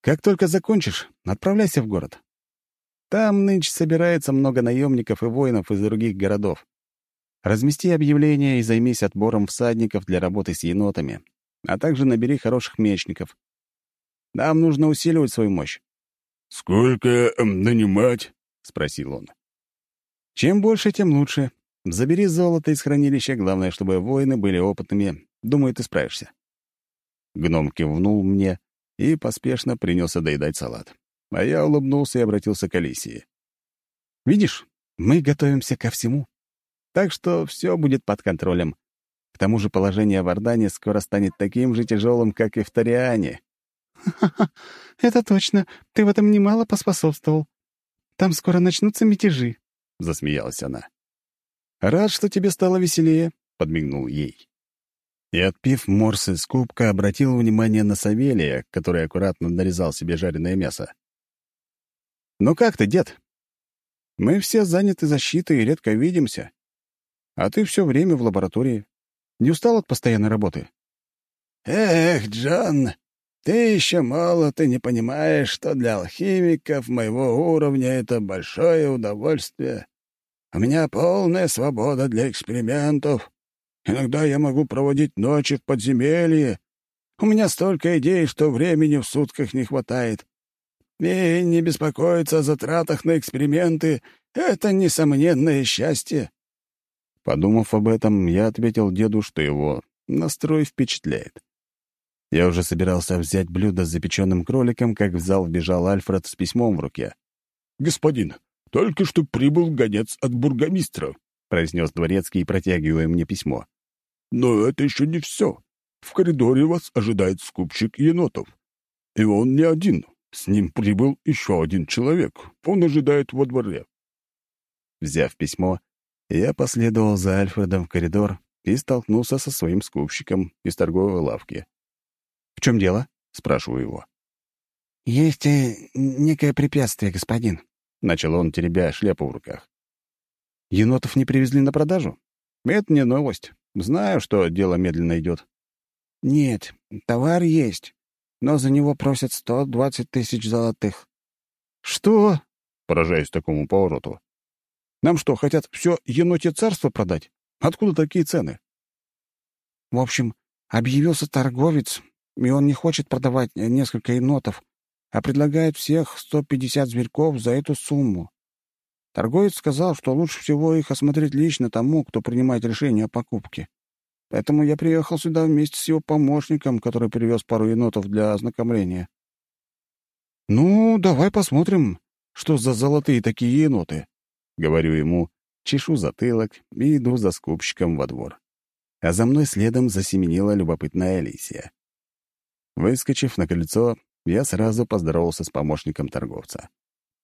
как только закончишь, отправляйся в город. Там нынче собирается много наемников и воинов из других городов. Размести объявление и займись отбором всадников для работы с енотами, а также набери хороших мечников. Нам нужно усиливать свою мощь. «Сколько эм, нанимать?» — спросил он. «Чем больше, тем лучше. Забери золото из хранилища, главное, чтобы воины были опытными. Думаю, ты справишься». Гном кивнул мне и поспешно принялся доедать салат. А я улыбнулся и обратился к Алисии. «Видишь, мы готовимся ко всему. Так что все будет под контролем. К тому же положение в Ордане скоро станет таким же тяжелым, как и в Ториане». «Ха-ха, это точно. Ты в этом немало поспособствовал. Там скоро начнутся мятежи», — засмеялась она. «Рад, что тебе стало веселее», — подмигнул ей. И, отпив морс из кубка, обратил внимание на Савелия, который аккуратно нарезал себе жареное мясо. «Ну как ты, дед? Мы все заняты защитой и редко видимся. А ты все время в лаборатории. Не устал от постоянной работы?» «Эх, Джон, ты еще мало, ты не понимаешь, что для алхимиков моего уровня это большое удовольствие. У меня полная свобода для экспериментов. Иногда я могу проводить ночи в подземелье. У меня столько идей, что времени в сутках не хватает. И не беспокоиться о затратах на эксперименты — это несомненное счастье. Подумав об этом, я ответил деду, что его настрой впечатляет. Я уже собирался взять блюдо с запеченным кроликом, как в зал вбежал Альфред с письмом в руке. «Господин, только что прибыл гонец от бургомистра», — произнес дворецкий, протягивая мне письмо. «Но это еще не все. В коридоре вас ожидает скупщик енотов. И он не один. С ним прибыл еще один человек. Он ожидает во дворе». Взяв письмо, я последовал за Альфредом в коридор и столкнулся со своим скупщиком из торговой лавки. «В чем дело?» — спрашиваю его. «Есть э, некое препятствие, господин», — начал он, теребя шляпу в руках. «Енотов не привезли на продажу? Это не новость. Знаю, что дело медленно идет». «Нет, товар есть, но за него просят сто двадцать тысяч золотых». «Что?» — поражаюсь такому повороту. «Нам что, хотят все енотье царство продать? Откуда такие цены?» «В общем, объявился торговец, и он не хочет продавать несколько енотов, а предлагает всех 150 зверьков за эту сумму. Торговец сказал, что лучше всего их осмотреть лично тому, кто принимает решение о покупке. Поэтому я приехал сюда вместе с его помощником, который привез пару енотов для ознакомления. «Ну, давай посмотрим, что за золотые такие еноты», — говорю ему, чешу затылок и иду за скупщиком во двор. А за мной следом засеменила любопытная Алисия. Выскочив на крыльцо, я сразу поздоровался с помощником торговца.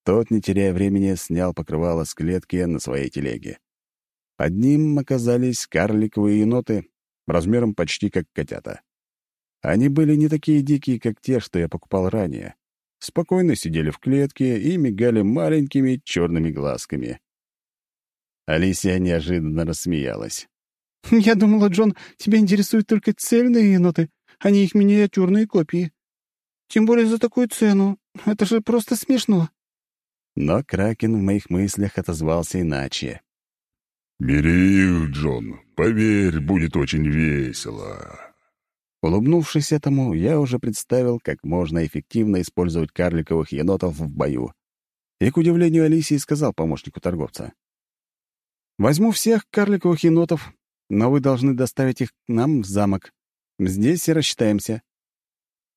Тот, не теряя времени, снял покрывало с клетки на своей телеге. Под ним оказались карликовые еноты, размером почти как котята. Они были не такие дикие, как те, что я покупал ранее. Спокойно сидели в клетке и мигали маленькими черными глазками. Алисия неожиданно рассмеялась. «Я думала, Джон, тебя интересуют только цельные еноты, а не их миниатюрные копии. Тем более за такую цену. Это же просто смешно». Но Кракен в моих мыслях отозвался иначе. «Бери их, Джон. Поверь, будет очень весело». Улыбнувшись этому, я уже представил, как можно эффективно использовать карликовых енотов в бою. И, к удивлению Алисии, сказал помощнику торговца. «Возьму всех карликовых енотов, но вы должны доставить их к нам в замок. Здесь и рассчитаемся».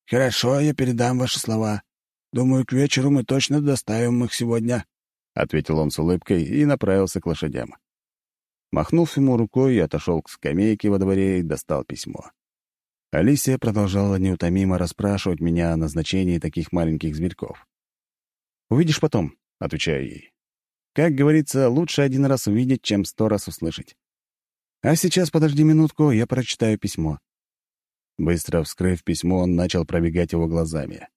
«Хорошо, я передам ваши слова. Думаю, к вечеру мы точно доставим их сегодня», — ответил он с улыбкой и направился к лошадям. Махнув ему рукой, я отошел к скамейке во дворе и достал письмо. Алисия продолжала неутомимо расспрашивать меня о назначении таких маленьких зверьков. «Увидишь потом», — отвечаю ей. «Как говорится, лучше один раз увидеть, чем сто раз услышать. А сейчас подожди минутку, я прочитаю письмо». Быстро вскрыв письмо, он начал пробегать его глазами.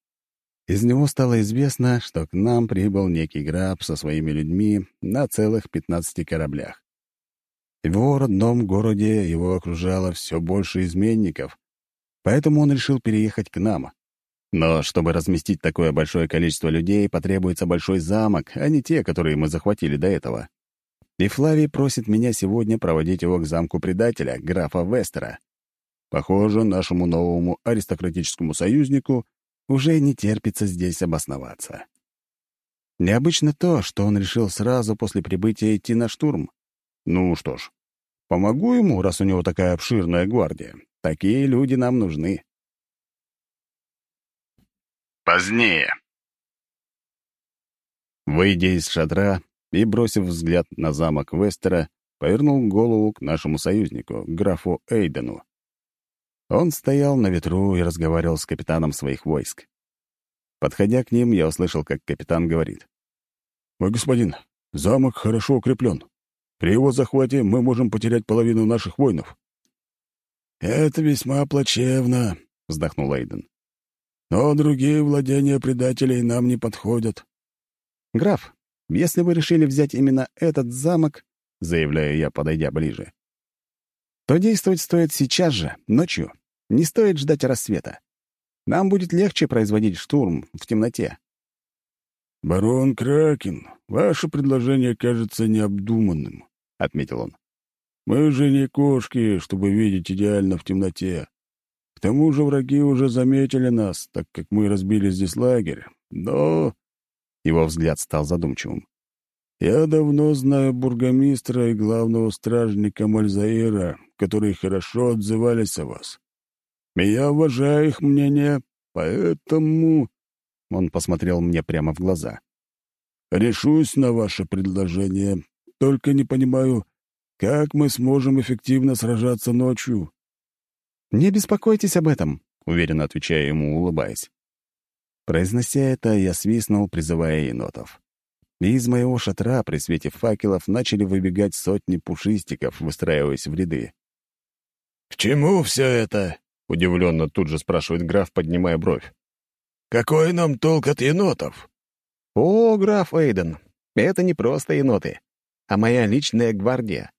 Из него стало известно, что к нам прибыл некий граб со своими людьми на целых 15 кораблях. В его родном городе его окружало все больше изменников, поэтому он решил переехать к нам. Но чтобы разместить такое большое количество людей, потребуется большой замок, а не те, которые мы захватили до этого. И Флавий просит меня сегодня проводить его к замку предателя, графа Вестера. Похоже, нашему новому аристократическому союзнику уже не терпится здесь обосноваться. Необычно то, что он решил сразу после прибытия идти на штурм. Ну что ж, помогу ему, раз у него такая обширная гвардия. Такие люди нам нужны. Позднее. Выйдя из шатра и бросив взгляд на замок Вестера, повернул голову к нашему союзнику, графу Эйдену. Он стоял на ветру и разговаривал с капитаном своих войск. Подходя к ним, я услышал, как капитан говорит. «Мой господин, замок хорошо укреплен. При его захвате мы можем потерять половину наших воинов». «Это весьма плачевно», — вздохнул Эйден. «Но другие владения предателей нам не подходят». «Граф, если вы решили взять именно этот замок, — заявляю я, подойдя ближе, — то действовать стоит сейчас же, ночью. Не стоит ждать рассвета. Нам будет легче производить штурм в темноте. «Барон Кракен, ваше предложение кажется необдуманным», — отметил он. «Мы же не кошки, чтобы видеть идеально в темноте. К тому же враги уже заметили нас, так как мы разбили здесь лагерь. Но...» Его взгляд стал задумчивым. «Я давно знаю бургомистра и главного стражника Мальзаира, которые хорошо отзывались о вас. И я уважаю их мнение, поэтому...» Он посмотрел мне прямо в глаза. «Решусь на ваше предложение, только не понимаю, как мы сможем эффективно сражаться ночью?» «Не беспокойтесь об этом», — уверенно отвечая ему, улыбаясь. Произнося это, я свистнул, призывая енотов. И из моего шатра при свете факелов начали выбегать сотни пушистиков, выстраиваясь в ряды. «К чему все это?» — удивленно тут же спрашивает граф, поднимая бровь. «Какой нам толк от енотов?» «О, граф Эйден, это не просто еноты, а моя личная гвардия.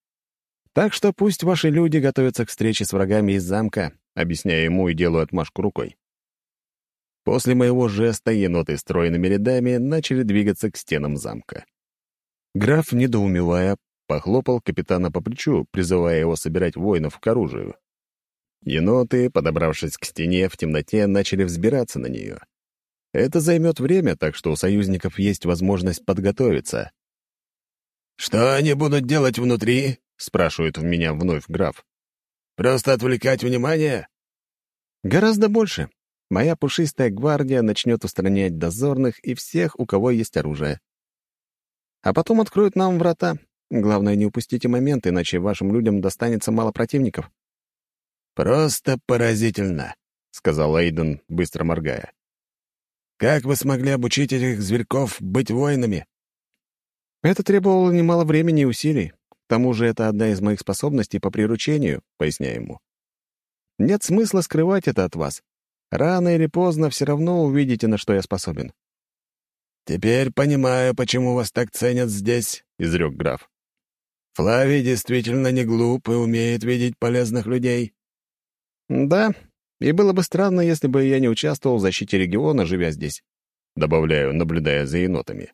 Так что пусть ваши люди готовятся к встрече с врагами из замка», объясняя ему и делаю отмашку рукой. После моего жеста еноты стройными рядами начали двигаться к стенам замка. Граф, недоумевая, похлопал капитана по плечу, призывая его собирать воинов к оружию. Еноты, подобравшись к стене в темноте, начали взбираться на нее. Это займет время, так что у союзников есть возможность подготовиться. «Что они будут делать внутри?» — спрашивает в меня вновь граф. «Просто отвлекать внимание?» «Гораздо больше. Моя пушистая гвардия начнет устранять дозорных и всех, у кого есть оружие. А потом откроют нам врата. Главное, не упустите момент, иначе вашим людям достанется мало противников». «Просто поразительно», — сказал Эйден, быстро моргая. «Как вы смогли обучить этих зверьков быть воинами?» «Это требовало немало времени и усилий. К тому же это одна из моих способностей по приручению», — поясняю ему. «Нет смысла скрывать это от вас. Рано или поздно все равно увидите, на что я способен». «Теперь понимаю, почему вас так ценят здесь», — изрек граф. «Флавий действительно не глуп и умеет видеть полезных людей». «Да, и было бы странно, если бы я не участвовал в защите региона, живя здесь», добавляю, наблюдая за енотами.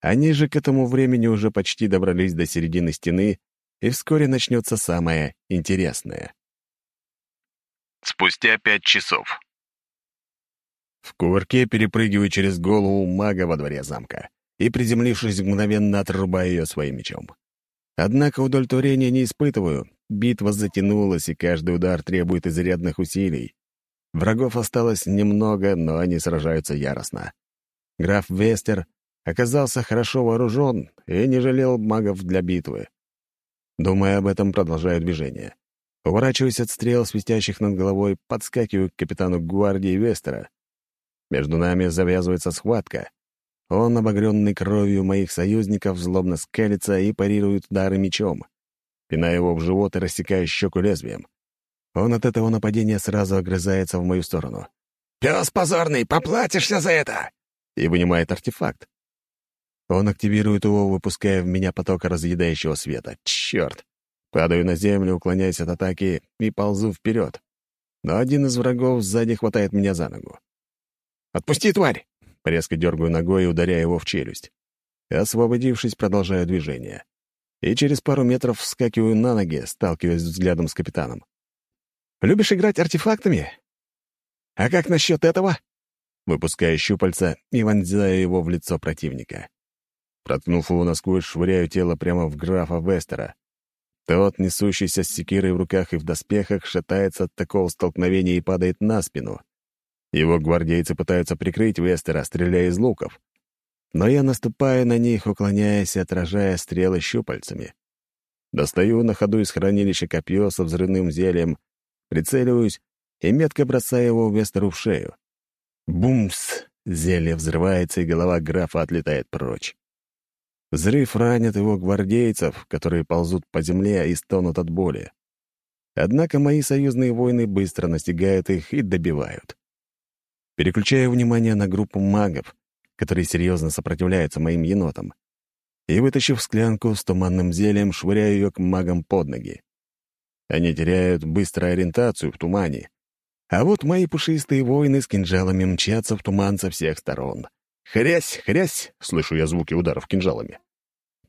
Они же к этому времени уже почти добрались до середины стены, и вскоре начнется самое интересное. Спустя пять часов. В кувырке перепрыгиваю через голову мага во дворе замка и, приземлившись, мгновенно отрубаю ее своим мечом. Однако удовлетворения не испытываю. Битва затянулась, и каждый удар требует изрядных усилий. Врагов осталось немного, но они сражаются яростно. Граф Вестер оказался хорошо вооружен и не жалел магов для битвы. Думая об этом, продолжаю движение. Уворачиваясь от стрел, свистящих над головой, подскакиваю к капитану гвардии Вестера. Между нами завязывается схватка. Он, обогренный кровью моих союзников, злобно скалится и парирует удары мечом. Пиная его в живот и рассекая щеку лезвием. Он от этого нападения сразу огрызается в мою сторону. «Пес позорный, поплатишься за это!» И вынимает артефакт. Он активирует его, выпуская в меня поток разъедающего света. Черт! Падаю на землю, уклоняясь от атаки и ползу вперед. Но один из врагов сзади хватает меня за ногу. «Отпусти, тварь!» Резко дергаю ногой и ударяю его в челюсть. Освободившись, продолжаю движение. И через пару метров вскакиваю на ноги, сталкиваясь взглядом с капитаном. «Любишь играть артефактами? А как насчет этого?» Выпускаю щупальца и вонзаю его в лицо противника. Проткнув его насквозь, швыряю тело прямо в графа Вестера. Тот, несущийся с секирой в руках и в доспехах, шатается от такого столкновения и падает на спину. Его гвардейцы пытаются прикрыть Вестера, стреляя из луков. Но я наступаю на них, уклоняясь и отражая стрелы щупальцами. Достаю на ходу из хранилища копье со взрывным зельем, прицеливаюсь и метко бросаю его Вестеру в шею. Бумс! Зелье взрывается, и голова графа отлетает прочь. Взрыв ранит его гвардейцев, которые ползут по земле и стонут от боли. Однако мои союзные воины быстро настигают их и добивают. Переключаю внимание на группу магов, которые серьезно сопротивляются моим енотам, и, вытащив склянку с туманным зельем, швыряю ее к магам под ноги. Они теряют быструю ориентацию в тумане, а вот мои пушистые воины с кинжалами мчатся в туман со всех сторон — «Хрясь, хрясь!» — слышу я звуки ударов кинжалами.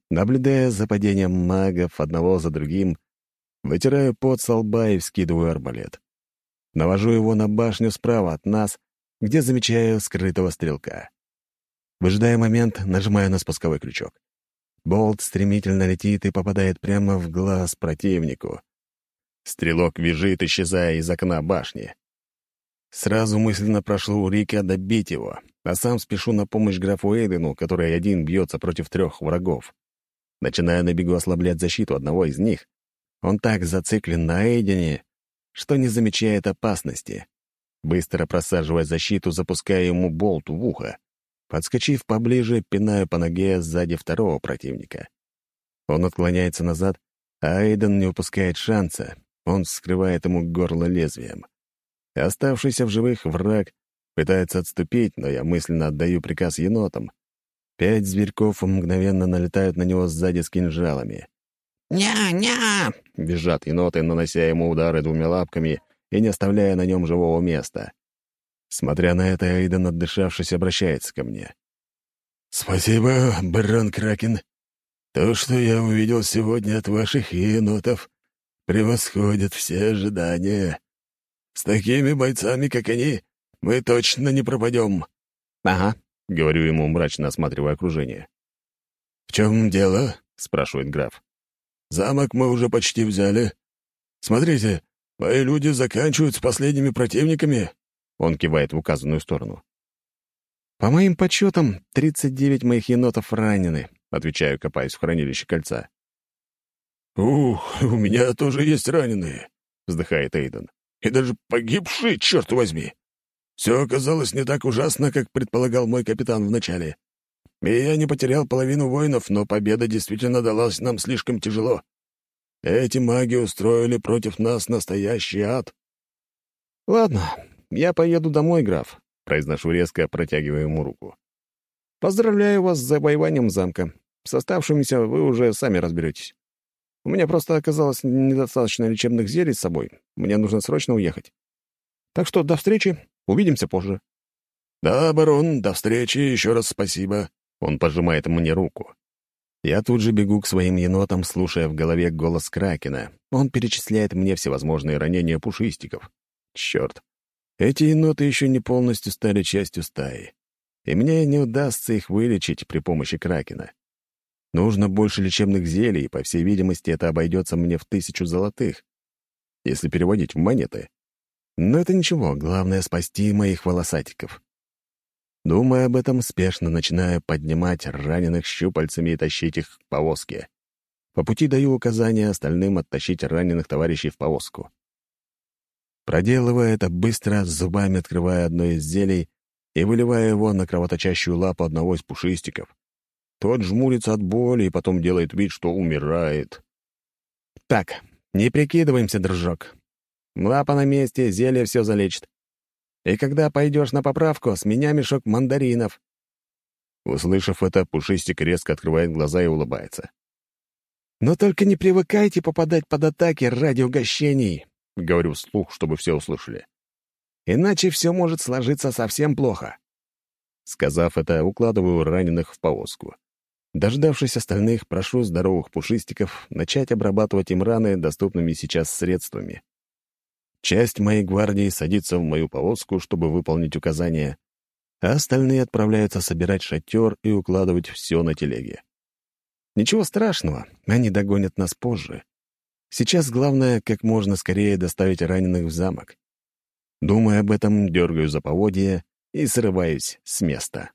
Наблюдая за падением магов одного за другим, вытираю пот со лба и вскидываю арбалет. Навожу его на башню справа от нас, где замечаю скрытого стрелка. Выжидая момент, нажимаю на спусковой крючок. Болт стремительно летит и попадает прямо в глаз противнику. Стрелок визжит, исчезая из окна башни. Сразу мысленно прошло у Рика добить его, а сам спешу на помощь графу Эйдену, который один бьется против трех врагов. Начиная на бегу ослаблять защиту одного из них, он так зациклен на Эйдене, что не замечает опасности. Быстро просаживая защиту, запуская ему болт в ухо. Подскочив поближе, пинаю по ноге сзади второго противника. Он отклоняется назад, а Эйден не упускает шанса. Он вскрывает ему горло лезвием. Оставшийся в живых враг Пытается отступить, но я мысленно отдаю приказ енотам. Пять зверьков мгновенно налетают на него сзади с кинжалами. «Ня-ня!» — визжат еноты, нанося ему удары двумя лапками и не оставляя на нем живого места. Смотря на это, Эйден, отдышавшись, обращается ко мне. «Спасибо, барон Кракен. То, что я увидел сегодня от ваших енотов, превосходит все ожидания. С такими бойцами, как они, мы точно не пропадем». «Ага», — говорю ему, мрачно осматривая окружение. «В чем дело?» — спрашивает граф. «Замок мы уже почти взяли. Смотрите, мои люди заканчивают с последними противниками». Он кивает в указанную сторону. «По моим подсчетам, 39 моих енотов ранены», — отвечаю, копаясь в хранилище кольца. «Ух, у меня тоже есть раненые», — вздыхает Эйден. «И даже погибшие, черт возьми!» Все оказалось не так ужасно, как предполагал мой капитан вначале. И я не потерял половину воинов, но победа действительно далась нам слишком тяжело. Эти маги устроили против нас настоящий ад. «Ладно, я поеду домой, граф», — произношу резко, протягивая ему руку. «Поздравляю вас с завоеванием замка. С оставшимися вы уже сами разберетесь. У меня просто оказалось недостаточно лечебных зелий с собой. Мне нужно срочно уехать. Так что до встречи Увидимся позже». «Да, барон, до встречи, еще раз спасибо». Он пожимает мне руку. Я тут же бегу к своим енотам, слушая в голове голос Кракена. Он перечисляет мне всевозможные ранения пушистиков. Черт, эти еноты еще не полностью стали частью стаи. И мне не удастся их вылечить при помощи Кракена. Нужно больше лечебных зелий, и, по всей видимости, это обойдется мне в тысячу золотых, если переводить в монеты. Но это ничего, главное — спасти моих волосатиков. Думая об этом, спешно начинаю поднимать раненых щупальцами и тащить их к повозке. По пути даю указания остальным оттащить раненых товарищей в повозку. Проделывая это быстро, зубами открывая одно из зелий и выливая его на кровоточащую лапу одного из пушистиков. Тот жмурится от боли и потом делает вид, что умирает. «Так, не прикидываемся, дружок. Лапа на месте, зелье все залечит. И когда пойдешь на поправку, с меня мешок мандаринов». Услышав это, Пушистик резко открывает глаза и улыбается. «Но только не привыкайте попадать под атаки ради угощений», — говорю вслух, чтобы все услышали. «Иначе все может сложиться совсем плохо». Сказав это, укладываю раненых в повозку. Дождавшись остальных, прошу здоровых пушистиков начать обрабатывать им раны доступными сейчас средствами. Часть моей гвардии садится в мою повозку, чтобы выполнить указания, а остальные отправляются собирать шатер и укладывать все на телеге. Ничего страшного, они догонят нас позже. Сейчас главное, как можно скорее доставить раненых в замок. Думая об этом, дергаю за поводья и срываюсь с места.